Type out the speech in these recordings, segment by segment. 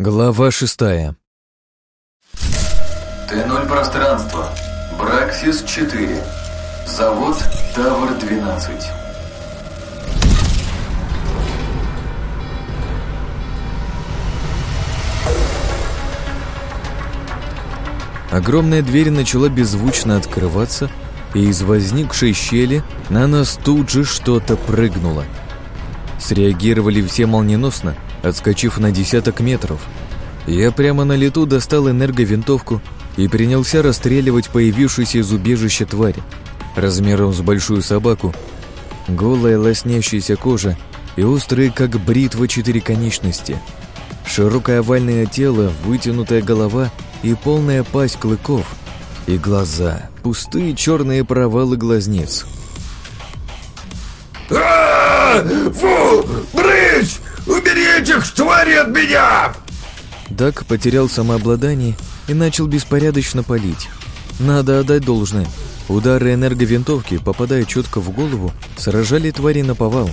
Глава шестая. Т0 пространство. Браксис 4. Завод Тавр 12. Огромная дверь начала беззвучно открываться, и из возникшей щели на нас тут же что-то прыгнуло. Среагировали все молниеносно, отскочив на десяток метров. Я прямо на лету достал энерговинтовку и принялся расстреливать появившуюся из убежища тварь, размером с большую собаку, голая лоснящаяся кожа и острые, как бритва, четыре конечности, широкое овальное тело, вытянутая голова и полная пасть клыков, и глаза, пустые черные провалы глазниц. а Фу! Брысь! Убери этих тварей от меня! Дак потерял самообладание и начал беспорядочно палить. Надо отдать должное. Удары энерговинтовки, попадая четко в голову, сражали твари на повал.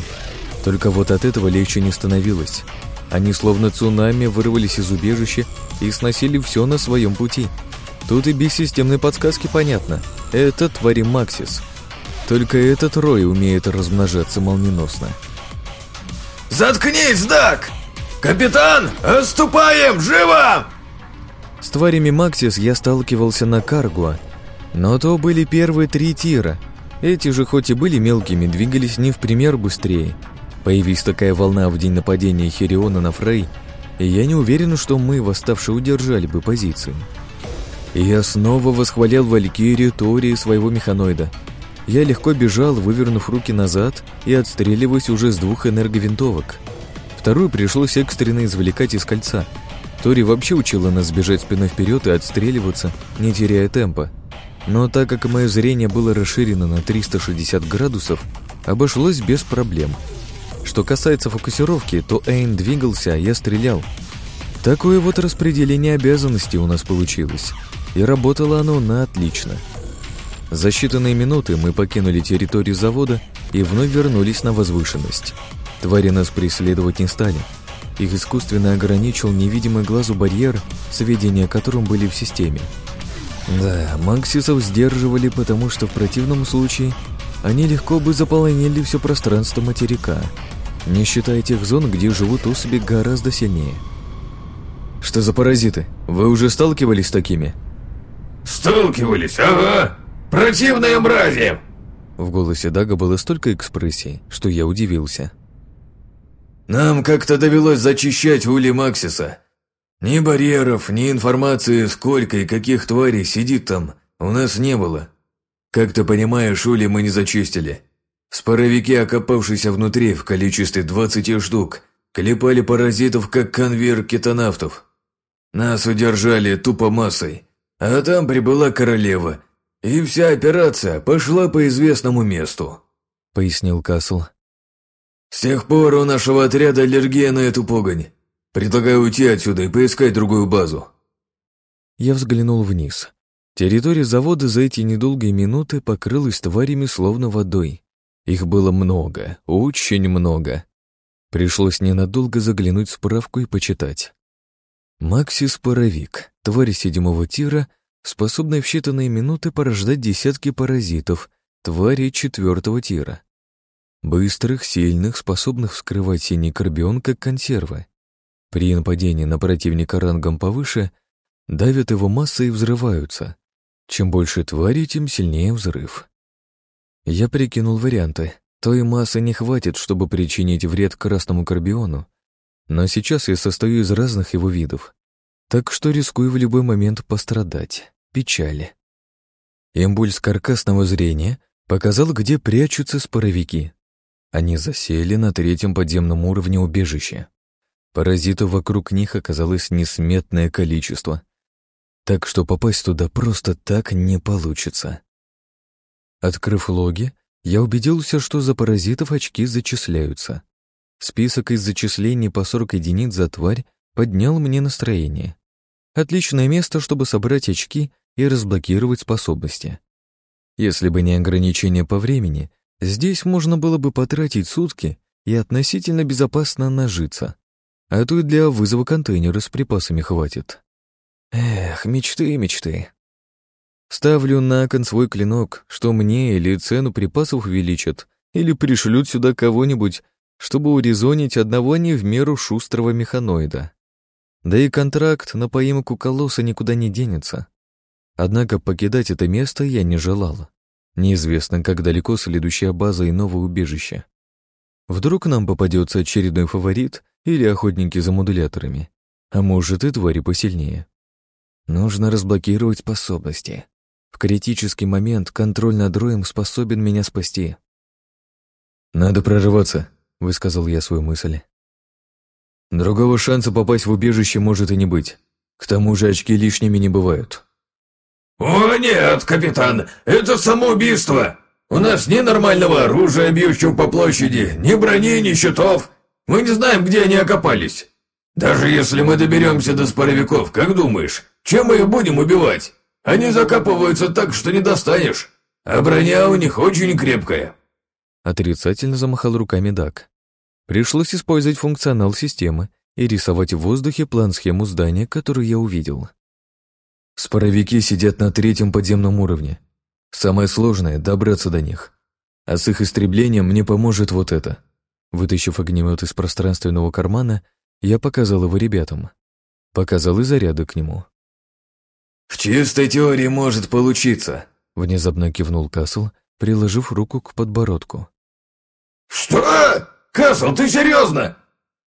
Только вот от этого легче не становилось. Они словно цунами вырвались из убежища и сносили все на своем пути. Тут и без системной подсказки понятно. Это твари Максис. Только этот рой умеет размножаться молниеносно. Заткнись, Дак! Капитан, отступаем, живо! С тварями Максис я сталкивался на Каргуа, но то были первые три тира. Эти же, хоть и были мелкими, двигались не в пример быстрее. Появись такая волна в день нападения Хириона на Фрей, и я не уверен, что мы, восставшие, удержали бы позиции. Я снова восхвалял Валькирию Тори своего механоида. Я легко бежал, вывернув руки назад и отстреливаясь уже с двух энерговинтовок. Вторую пришлось экстренно извлекать из кольца. Тори вообще учила нас бежать спиной вперед и отстреливаться, не теряя темпа. Но так как мое зрение было расширено на 360 градусов, обошлось без проблем. Что касается фокусировки, то Эйн двигался, а я стрелял. Такое вот распределение обязанностей у нас получилось. И работало оно на отлично. За считанные минуты мы покинули территорию завода и вновь вернулись на возвышенность. Твари нас преследовать не стали. Их искусственно ограничил невидимый глазу барьер, сведения о котором были в системе. Да, Максисов сдерживали, потому что в противном случае они легко бы заполонили все пространство материка, не считая тех зон, где живут особи гораздо сильнее. Что за паразиты? Вы уже сталкивались с такими? Сталкивались, ага! Противные мрази! В голосе Дага было столько экспрессии, что я удивился. Нам как-то довелось зачищать ули Максиса. Ни барьеров, ни информации, сколько и каких тварей сидит там, у нас не было. Как ты понимаешь, ули мы не зачистили. Споровики, окопавшиеся внутри в количестве 20 штук, клепали паразитов, как конвейер кетонавтов. Нас удержали тупо массой, а там прибыла королева, и вся операция пошла по известному месту», — пояснил Касл. «С тех пор у нашего отряда аллергия на эту погонь. Предлагаю уйти отсюда и поискать другую базу». Я взглянул вниз. Территория завода за эти недолгие минуты покрылась тварями словно водой. Их было много, очень много. Пришлось ненадолго заглянуть в справку и почитать. Максис-паровик, тварь седьмого тира, способная в считанные минуты порождать десятки паразитов, твари четвертого тира. Быстрых, сильных, способных вскрывать синий карбион, как консервы. При нападении на противника рангом повыше давят его массой и взрываются. Чем больше твари, тем сильнее взрыв. Я прикинул варианты. Той массы не хватит, чтобы причинить вред красному карбиону, но сейчас я состою из разных его видов, так что рискую в любой момент пострадать. Печали. Импульс каркасного зрения показал, где прячутся споровики. Они засели на третьем подземном уровне убежища. Паразитов вокруг них оказалось несметное количество, так что попасть туда просто так не получится. Открыв логи, я убедился, что за паразитов очки зачисляются. Список из зачислений по 40 единиц за тварь поднял мне настроение. Отличное место, чтобы собрать очки и разблокировать способности. Если бы не ограничение по времени, здесь можно было бы потратить сутки и относительно безопасно нажиться. а то и для вызова контейнера с припасами хватит. Эх, мечты, мечты. Ставлю на кон свой клинок, что мне или цену припасов увеличат, или пришлют сюда кого-нибудь, чтобы урезонить одного не в меру шустрого механоида. Да и контракт на поимку колосса никуда не денется. Однако покидать это место я не желала. Неизвестно, как далеко следующая база и новое убежище. Вдруг нам попадется очередной фаворит или охотники за модуляторами, а может и твари посильнее. Нужно разблокировать способности. В критический момент контроль над роем способен меня спасти. «Надо прорываться», — высказал я свою мысль. «Другого шанса попасть в убежище может и не быть. К тому же очки лишними не бывают». «О нет, капитан, это самоубийство! У нас ни нормального оружия, бьющего по площади, ни брони, ни щитов. Мы не знаем, где они окопались. Даже если мы доберемся до споровиков, как думаешь, чем мы их будем убивать? Они закапываются так, что не достанешь, а броня у них очень крепкая». Отрицательно замахал руками Дак. Пришлось использовать функционал системы и рисовать в воздухе план-схему здания, которую я увидел. Споровики сидят на третьем подземном уровне. Самое сложное — добраться до них. А с их истреблением мне поможет вот это. Вытащив огнемет из пространственного кармана, я показал его ребятам. Показал и заряды к нему. «В чистой теории может получиться», — внезапно кивнул Касл, приложив руку к подбородку. «Что? Касл, ты серьезно?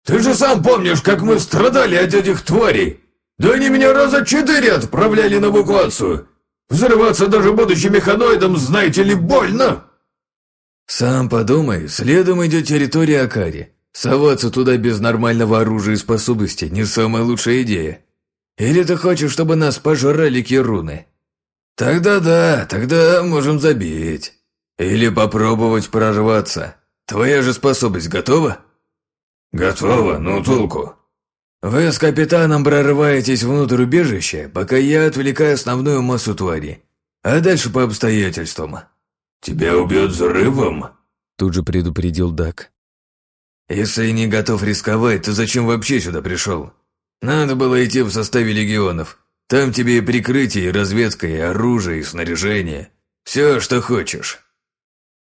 Ты же сам помнишь, как мы страдали от этих тварей? Да они меня раза четыре отправляли на эвакуацию. Взрываться даже будучи механоидом, знаете ли, больно!» «Сам подумай, следом идет территория Акари. Соваться туда без нормального оружия и способностей не самая лучшая идея. Или ты хочешь, чтобы нас пожрали кируны? Тогда да, тогда можем забить. Или попробовать прорваться. Твоя же способность готова?» «Готова, ну толку?» «Вы с капитаном прорываетесь внутрь убежища, пока я отвлекаю основную массу твари. А дальше по обстоятельствам». «Тебя убьет взрывом?» Тут же предупредил Дак. «Если не готов рисковать, то зачем вообще сюда пришел? Надо было идти в составе легионов. Там тебе и прикрытие, и разведка, и оружие, и снаряжение. Все, что хочешь».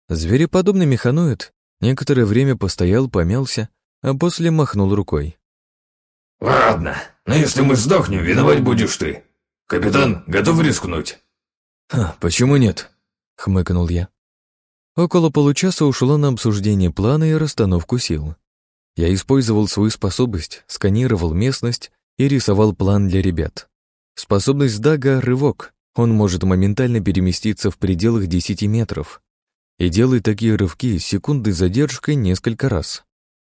Звереподобный механоид некоторое время постоял, помялся, а после махнул рукой. «Ладно, но если мы сдохнем, виноват будешь ты. Капитан, готов рискнуть?» «Ха, почему нет?» — хмыкнул я. Около получаса ушло на обсуждение плана и расстановку сил. Я использовал свою способность, сканировал местность и рисовал план для ребят. Способность Дага — рывок. Он может моментально переместиться в пределах 10 метров. И делает такие рывки с секундной задержкой несколько раз.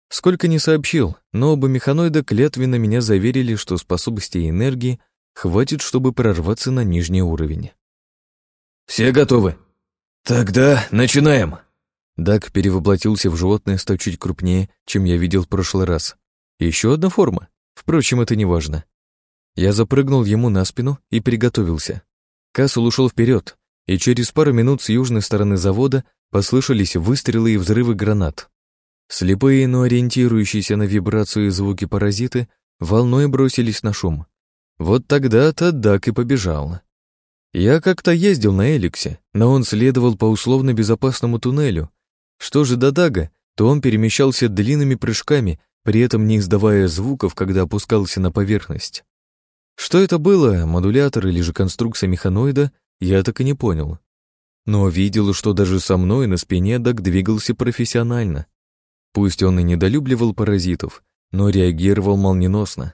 Сколько не сообщил, но оба механоида клятвенно меня заверили, что способностей и энергии хватит, чтобы прорваться на нижний уровень. «Все готовы? Тогда начинаем!» Даг перевоплотился в животное, став чуть крупнее, чем я видел в прошлый раз. Еще одна форма. Впрочем, это не важно. Я запрыгнул ему на спину и приготовился. Кассел ушел вперед, и через пару минут с южной стороны завода послышались выстрелы и взрывы гранат. Слепые, но ориентирующиеся на вибрацию и звуки паразиты волной бросились на шум. Вот тогда-то Дак и побежал. Я как-то ездил на Эликсе, но он следовал по условно безопасному туннелю. Что же до Дага, то он перемещался длинными прыжками, при этом не издавая звуков, когда опускался на поверхность. Что это было, модулятор или же конструкция механоида, я так и не понял. Но видел, что даже со мной на спине Даг двигался профессионально. Пусть он и недолюбливал паразитов, но реагировал молниеносно.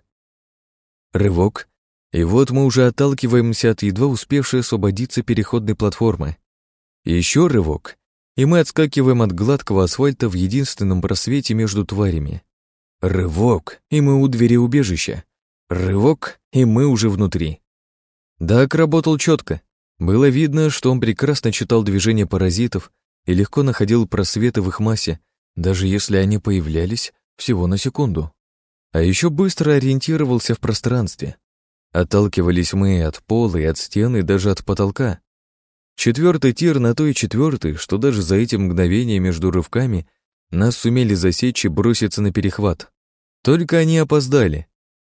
Рывок, и вот мы уже отталкиваемся от едва успевшей освободиться переходной платформы. Еще рывок, и мы отскакиваем от гладкого асфальта в единственном просвете между тварями. Рывок, и мы у двери убежища. Рывок, и мы уже внутри. Дак работал четко. Было видно, что он прекрасно читал движения паразитов и легко находил просветы в их массе, даже если они появлялись всего на секунду. А еще быстро ориентировался в пространстве. Отталкивались мы от пола и от стены, и даже от потолка. Четвертый тир на то и четвертый, что даже за эти мгновения между рывками нас сумели засечь и броситься на перехват. Только они опоздали.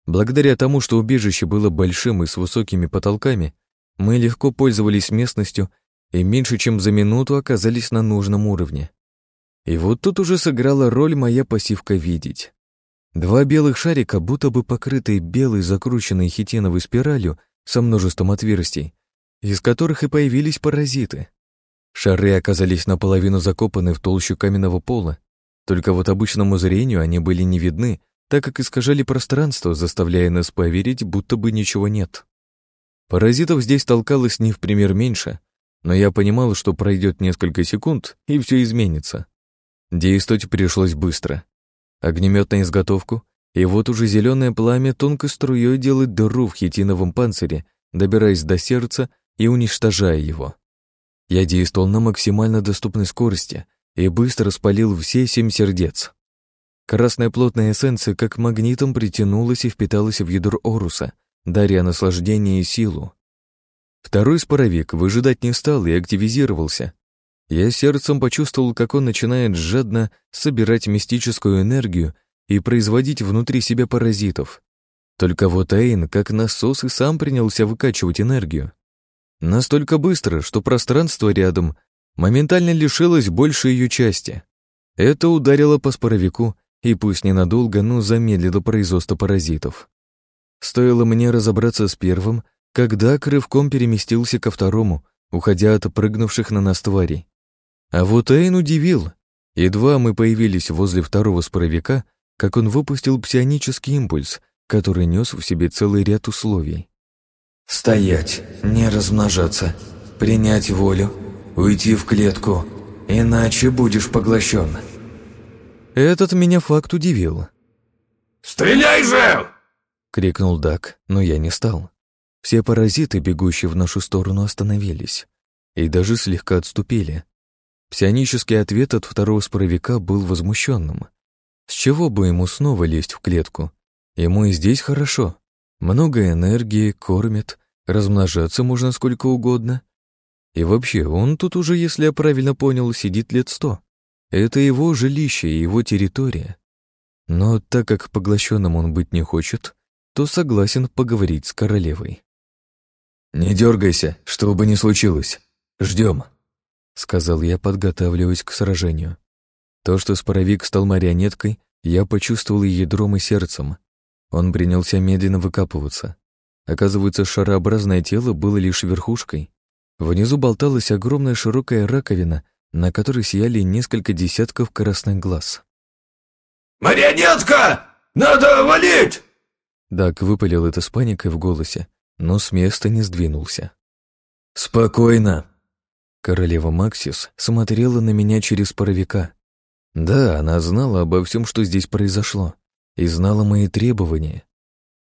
Благодаря тому, что убежище было большим и с высокими потолками, мы легко пользовались местностью и меньше чем за минуту оказались на нужном уровне. И вот тут уже сыграла роль моя пассивка видеть. Два белых шарика, будто бы покрытые белой закрученной хитиновой спиралью со множеством отверстий, из которых и появились паразиты. Шары оказались наполовину закопаны в толщу каменного пола, только вот обычному зрению они были не видны, так как искажали пространство, заставляя нас поверить, будто бы ничего нет. Паразитов здесь толкалось не в пример меньше, но я понимал, что пройдет несколько секунд, и все изменится. Действовать пришлось быстро. Огнемет на изготовку, и вот уже зеленое пламя тонкой струей делает дыру в хитиновом панцире, добираясь до сердца и уничтожая его. Я действовал на максимально доступной скорости и быстро спалил все семь сердец. Красная плотная эссенция как магнитом притянулась и впиталась в ядро Оруса, даря наслаждение и силу. Второй споровик выжидать не стал и активизировался. Я сердцем почувствовал, как он начинает жадно собирать мистическую энергию и производить внутри себя паразитов. Только вот Эйн, как насос, и сам принялся выкачивать энергию. Настолько быстро, что пространство рядом моментально лишилось большей ее части. Это ударило по споровику и пусть ненадолго, но замедлило производство паразитов. Стоило мне разобраться с первым, когда рывком переместился ко второму, уходя от прыгнувших на нас тварей. А вот Эйн удивил. Едва мы появились возле второго споровика, как он выпустил псионический импульс, который нес в себе целый ряд условий. «Стоять, не размножаться, принять волю, уйти в клетку, иначе будешь поглощен». Этот меня факт удивил. «Стреляй же!» — крикнул Дак, но я не стал. Все паразиты, бегущие в нашу сторону, остановились и даже слегка отступили. Псионический ответ от второго споровика был возмущенным. С чего бы ему снова лезть в клетку? Ему и здесь хорошо. Много энергии, кормят, размножаться можно сколько угодно. И вообще, он тут уже, если я правильно понял, сидит лет сто. Это его жилище и его территория. Но так как поглощенным он быть не хочет, то согласен поговорить с королевой. «Не дергайся, что бы ни случилось. Ждем», — сказал я, подготавливаясь к сражению. То, что споровик стал марионеткой, я почувствовал и ядром, и сердцем. Он принялся медленно выкапываться. Оказывается, шарообразное тело было лишь верхушкой. Внизу болталась огромная широкая раковина, на которой сияли несколько десятков красных глаз. «Марионетка! Надо валить!» Дак выпалил это с паникой в голосе, но с места не сдвинулся. «Спокойно!» Королева Максис смотрела на меня через паровика. Да, она знала обо всем, что здесь произошло, и знала мои требования.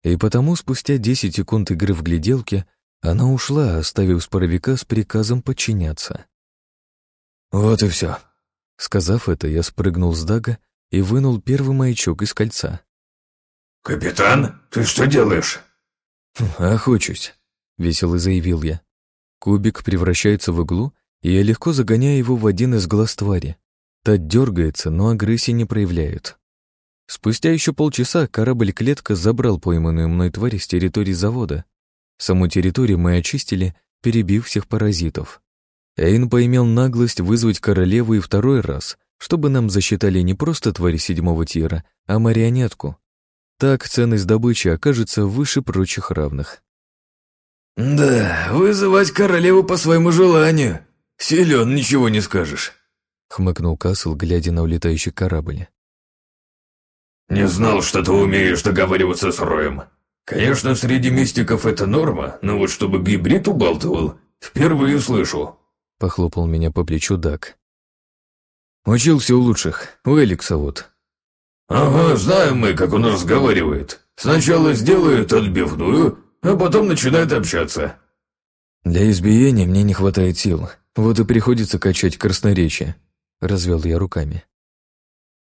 И потому спустя десять секунд игры в гляделке она ушла, оставив споровика с приказом подчиняться. «Вот и все. Сказав это, я спрыгнул с дага и вынул первый маячок из кольца. «Капитан, ты что делаешь?» «Охочусь», — весело заявил я. Кубик превращается в иглу, я легко загоняю его в один из глаз твари. Та дергается, но агрессии не проявляет. Спустя еще полчаса корабль-клетка забрал пойманную мной тварь с территории завода. Саму территорию мы очистили, перебив всех паразитов. Эйн поимел наглость вызвать королеву и второй раз, чтобы нам засчитали не просто тварь седьмого тира, а марионетку. Так ценность добычи окажется выше прочих равных. «Да, вызывать королеву по своему желанию. Силен, ничего не скажешь», — хмыкнул Касл, глядя на улетающий корабль. «Не знал, что ты умеешь договариваться с Роем. Конечно, среди мистиков это норма, но вот чтобы гибрид убалтывал, впервые слышу», — похлопал меня по плечу Дак. «Учился у лучших, у Эликса вот», «Ага, знаем мы, как он разговаривает. Сначала сделает отбивную, а потом начинает общаться». «Для избиения мне не хватает сил, вот и приходится качать красноречие», — развел я руками.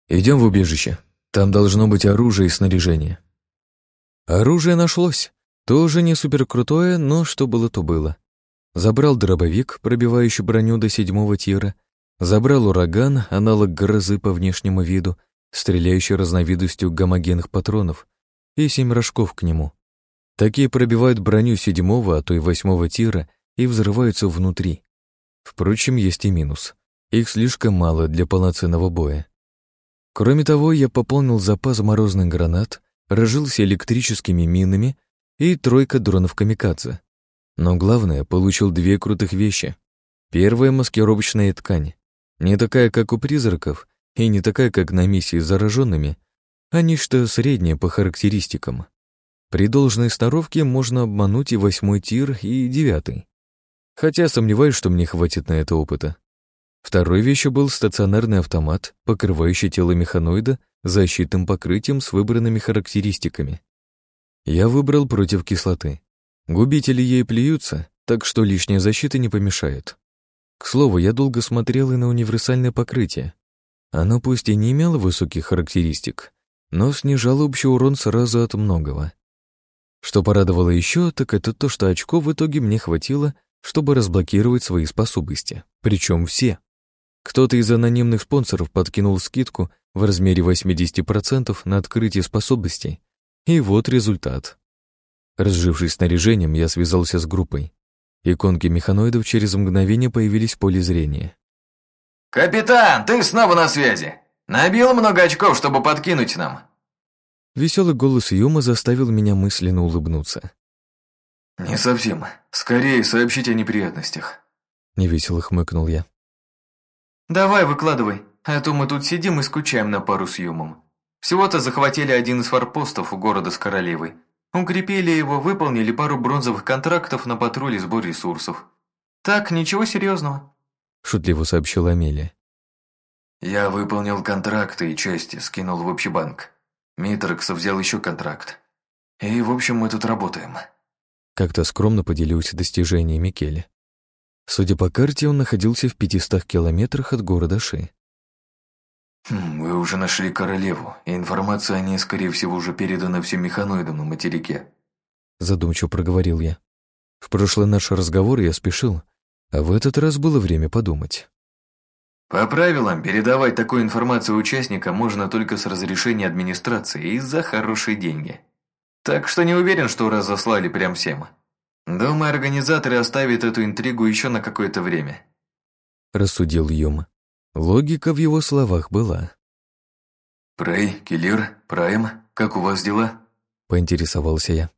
«Идем в убежище. Там должно быть оружие и снаряжение». Оружие нашлось. Тоже не суперкрутое, но что было, то было. Забрал дробовик, пробивающий броню до седьмого тира, забрал ураган, аналог грозы по внешнему виду, стреляющий разновидностью гомогенных патронов, и семь рожков к нему. Такие пробивают броню седьмого, а то и восьмого тира и взрываются внутри. Впрочем, есть и минус. Их слишком мало для полноценного боя. Кроме того, я пополнил запас морозных гранат, разжился электрическими минами и тройка дронов камикадзе. Но главное, получил две крутых вещи. Первая — маскировочная ткань. Не такая, как у призраков, и не такая, как на миссии с зараженными, а нечто среднее по характеристикам. При должной сноровке можно обмануть и восьмой тир, и девятый. Хотя сомневаюсь, что мне хватит на это опыта. Второй вещью был стационарный автомат, покрывающий тело механоида защитным покрытием с выбранными характеристиками. Я выбрал против кислоты. Губители ей плюются, так что лишняя защита не помешает. К слову, я долго смотрел и на универсальное покрытие. Оно пусть и не имело высоких характеристик, но снижало общий урон сразу от многого. Что порадовало еще, так это то, что очков в итоге мне хватило, чтобы разблокировать свои способности. Причем все. Кто-то из анонимных спонсоров подкинул скидку в размере 80% на открытие способностей. И вот результат. Разжившись снаряжением, я связался с группой. Иконки механоидов через мгновение появились в поле зрения. «Капитан, ты снова на связи! Набил много очков, чтобы подкинуть нам?» Веселый голос Юма заставил меня мысленно улыбнуться. «Не совсем. Скорее сообщить о неприятностях», — невесело хмыкнул я. «Давай, выкладывай, а то мы тут сидим и скучаем на пару с Юмом. Всего-то захватили один из форпостов у города с королевой. Укрепили его, выполнили пару бронзовых контрактов на патруль и сбор ресурсов. Так, ничего серьезного», — шутливо сообщила Амелия. «Я выполнил контракты и части, скинул в общий банк. Митроксов взял еще контракт. И, в общем, мы тут работаем». Как-то скромно поделился достижениями Келли. Судя по карте, он находился в 500 километрах от города Ши. Хм, «Вы уже нашли королеву, и информация о ней, скорее всего, уже передана всем механоидам на материке», задумчиво проговорил я. В прошлый наш разговор я спешил, а в этот раз было время подумать. По правилам, передавать такую информацию участникам можно только с разрешения администрации и за хорошие деньги. Так что не уверен, что разослали прям всем. Думаю, организаторы оставят эту интригу еще на какое-то время. Рассудил Юм. Логика в его словах была. «Прей, Киллер, Прайм, как у вас дела?» Поинтересовался я.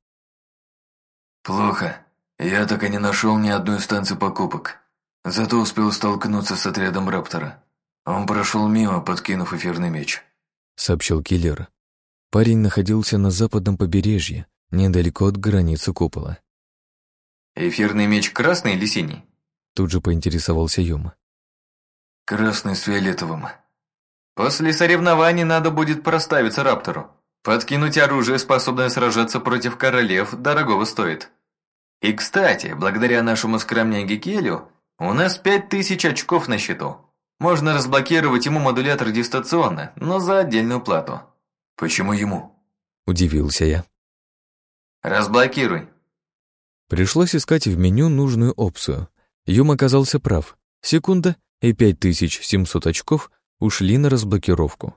«Плохо. Я так и не нашел ни одной станции покупок. Зато успел столкнуться с отрядом Раптора. Он прошел мимо, подкинув эфирный меч», — сообщил Киллер. Парень находился на западном побережье, недалеко от границы купола. «Эфирный меч красный или синий?» Тут же поинтересовался Юма. «Красный с фиолетовым». «После соревнований надо будет проставиться Раптору. Подкинуть оружие, способное сражаться против королев, дорогого стоит. И, кстати, благодаря нашему скромняге Келю, у нас пять тысяч очков на счету. Можно разблокировать ему модулятор дистанционно, но за отдельную плату». «Почему ему?» – удивился я. «Разблокируй». Пришлось искать в меню нужную опцию. Юм оказался прав. Секунда, и 5700 очков ушли на разблокировку.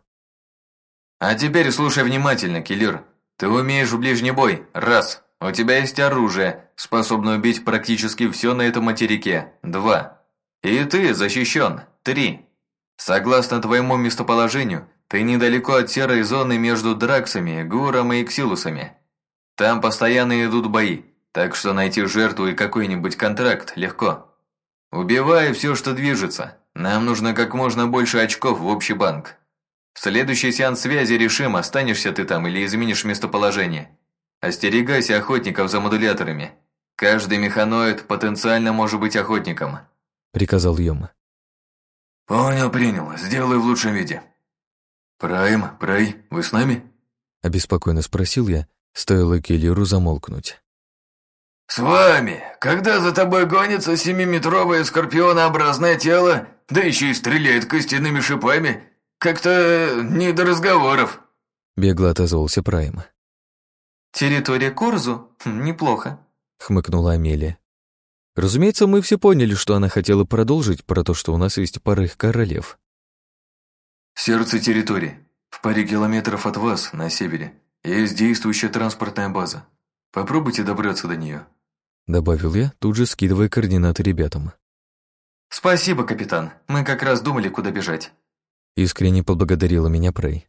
«А теперь слушай внимательно, киллер. Ты умеешь в ближний бой, раз. У тебя есть оружие, способное убить практически все на этом материке, два. И ты защищен, три. Согласно твоему местоположению, ты недалеко от серой зоны между Драксами, Гуром и Эксилусами. Там постоянно идут бои, так что найти жертву и какой-нибудь контракт легко. Убивай все, что движется. Нам нужно как можно больше очков в общий банк. В следующий сеанс связи решим, останешься ты там или изменишь местоположение. Остерегайся охотников за модуляторами. Каждый механоид потенциально может быть охотником», — приказал Йома. «Понял, принял. Сделаю в лучшем виде», «Прайм, Прай, вы с нами?» — обеспокоенно спросил я, стоило Келлеру замолкнуть. «С вами! Когда за тобой гонится семиметровое скорпионообразное тело, да еще и стреляет костяными шипами, как-то не до разговоров!» Бегло отозвался Прайм. «Территория Корзу? Хм, неплохо», — хмыкнула Амелия. Разумеется, мы все поняли, что она хотела продолжить про то, что у нас есть пара их королев. Сердце территории. В паре километров от вас, на севере, есть действующая транспортная база. Попробуйте добраться до нее. Добавил я, тут же скидывая координаты ребятам. «Спасибо, капитан. Мы как раз думали, куда бежать». Искренне поблагодарила меня Прей.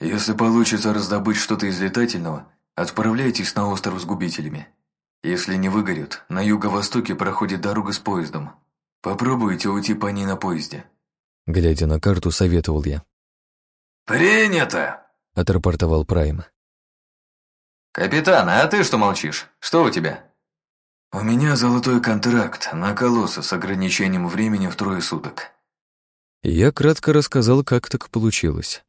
«Если получится раздобыть что-то из летательного, отправляйтесь на остров с губителями. Если не выгорят, на юго-востоке проходит дорога с поездом. Попробуйте уйти по ней на поезде». Глядя на карту, советовал я. «Принято!» — отрапортовал Прайм. «Капитан, а ты что молчишь? Что у тебя?» «У меня золотой контракт на колосса с ограничением времени в трое суток». Я кратко рассказал, как так получилось.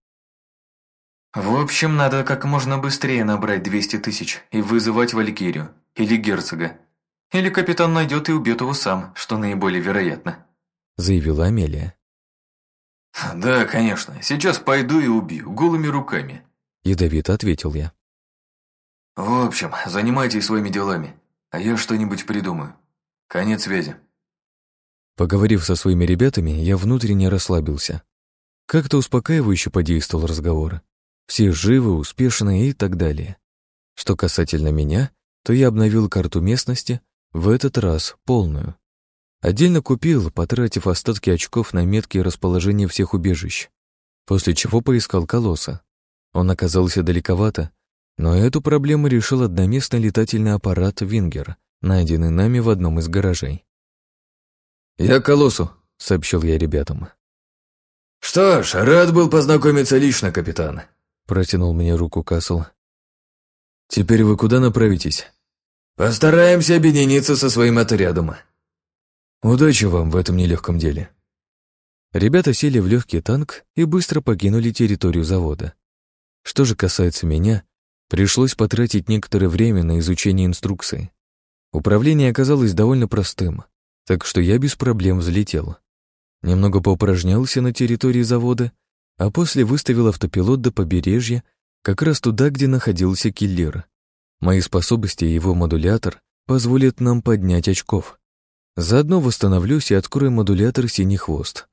«В общем, надо как можно быстрее набрать 200 тысяч и вызывать Валькирию или герцога. Или капитан найдет и убьет его сам, что наиболее вероятно», заявила Амелия. «Да, конечно. Сейчас пойду и убью, голыми руками», ядовито ответил я. «В общем, занимайтесь своими делами, а я что-нибудь придумаю. Конец связи». Поговорив со своими ребятами, я внутренне расслабился. Как-то успокаивающе подействовал разговор. Все живы, успешны и так далее. Что касательно меня, то я обновил карту местности, в этот раз полную. Отдельно купил, потратив остатки очков на метки расположения всех убежищ. После чего поискал колосса. Он оказался далековато, но эту проблему решил одноместный летательный аппарат «Вингер», найденный нами в одном из гаражей. «Я к колоссу», — сообщил я ребятам. «Что ж, рад был познакомиться лично, капитан», — протянул мне руку Касл. «Теперь вы куда направитесь?» «Постараемся объединиться со своим отрядом». «Удачи вам в этом нелегком деле». Ребята сели в легкий танк и быстро покинули территорию завода. Что же касается меня, пришлось потратить некоторое время на изучение инструкции. Управление оказалось довольно простым так что я без проблем взлетел. Немного поупражнялся на территории завода, а после выставил автопилот до побережья, как раз туда, где находился киллер. Мои способности и его модулятор позволят нам поднять очков. Заодно восстановлюсь и открою модулятор «Синий хвост».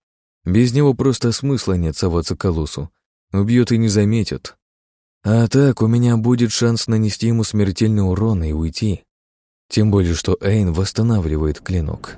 Без него просто смысла нет соваться к колоссу. Убьет и не заметит. А так у меня будет шанс нанести ему смертельный урон и уйти. Тем более, что Эйн восстанавливает клинок.